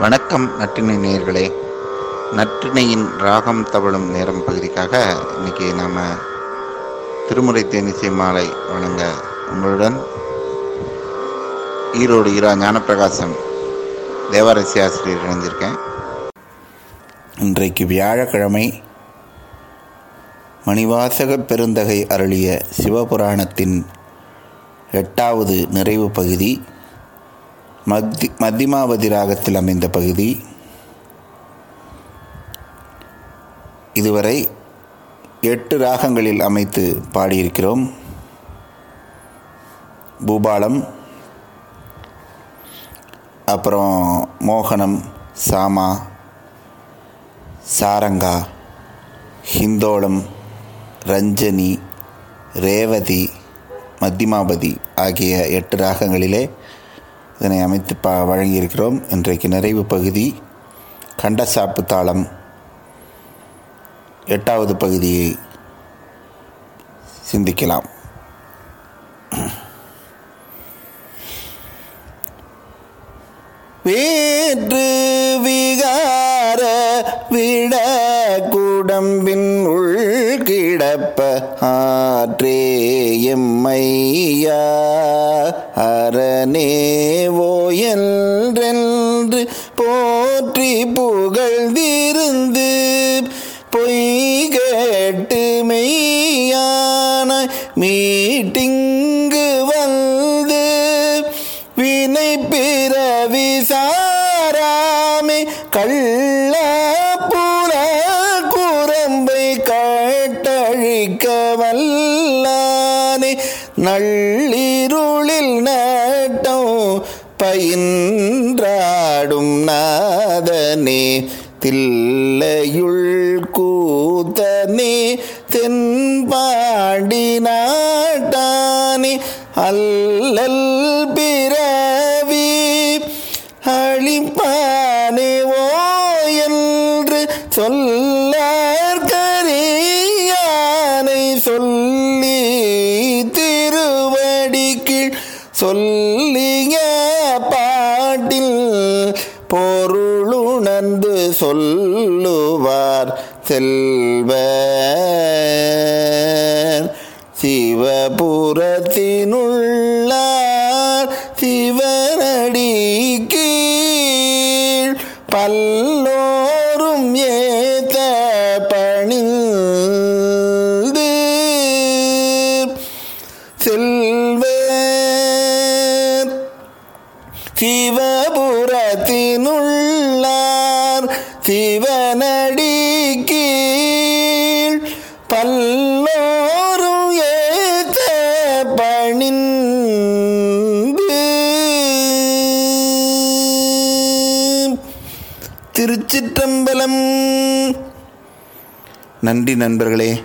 வணக்கம் நற்றினை நேயர்களே. நற்றினையின் ராகம் தவழும் நேரம் பகுதிக்காக இன்னைக்கு நாம் திருமுறை தேனிசை மாலை வழங்க உங்களுடன் ஈரோடு ஈரா ஞானப்பிரகாசம் தேவாரசி ஆசிரியர் இணைஞ்சிருக்கேன் இன்றைக்கு வியாழக்கிழமை மணிவாசக பெருந்தகை அருளிய சிவபுராணத்தின் எட்டாவது நிறைவு பகுதி மத்தி மத்திமாவதி ராகத்தில் அமைந்த பகுதி. இதுவரை எட்டு ராகங்களில் அமைத்து பாடியிருக்கிறோம். பூபாலம் அப்புறம் மோகனம் சாமா சாரங்கா ஹிந்தோளம் ரஞ்சனி ரேவதி மத்திமாபதி ஆகிய எட்டு ராகங்களிலே இதனை அமைத்து ப வழங்கியிருக்கிறோம். இன்றைக்கு நிறைவு பகுதி கண்டசாப்பு தாளம். எட்டாவது பகுதியை சிந்திக்கலாம். வேற்று கிடப்ப ஆற்றே எம்மையா அரணேவோ என்றென்று போற்றி புகழ்ந்திருந்து பொய்கேட்டு மெய்யான மீட்டிங்கு வந்து வினை பிறவி சாராமே கல் நள்ளிருளில் நட்டம் பயின்றாடும் நாதனே தில்லையுள் கூத்தனே தென்பாடி நாட்டானே அல்லல் பிறவி அழிப்பானே ஓ என்று சொல்லார்கரியானை சொல்லி திருவடிக்கீழ் சொல்லிய பாட்டில் பொருளுணர்ந்து சொல்லுவார் செல்வ சிவபுரத்தினுள் சிவபுரத்தினுள்ளார் சிவனடி கீழ் பல்லோரும் ஏத்த பணிந்து திருச்சிற்றம்பலம். நன்றி நண்பர்களே.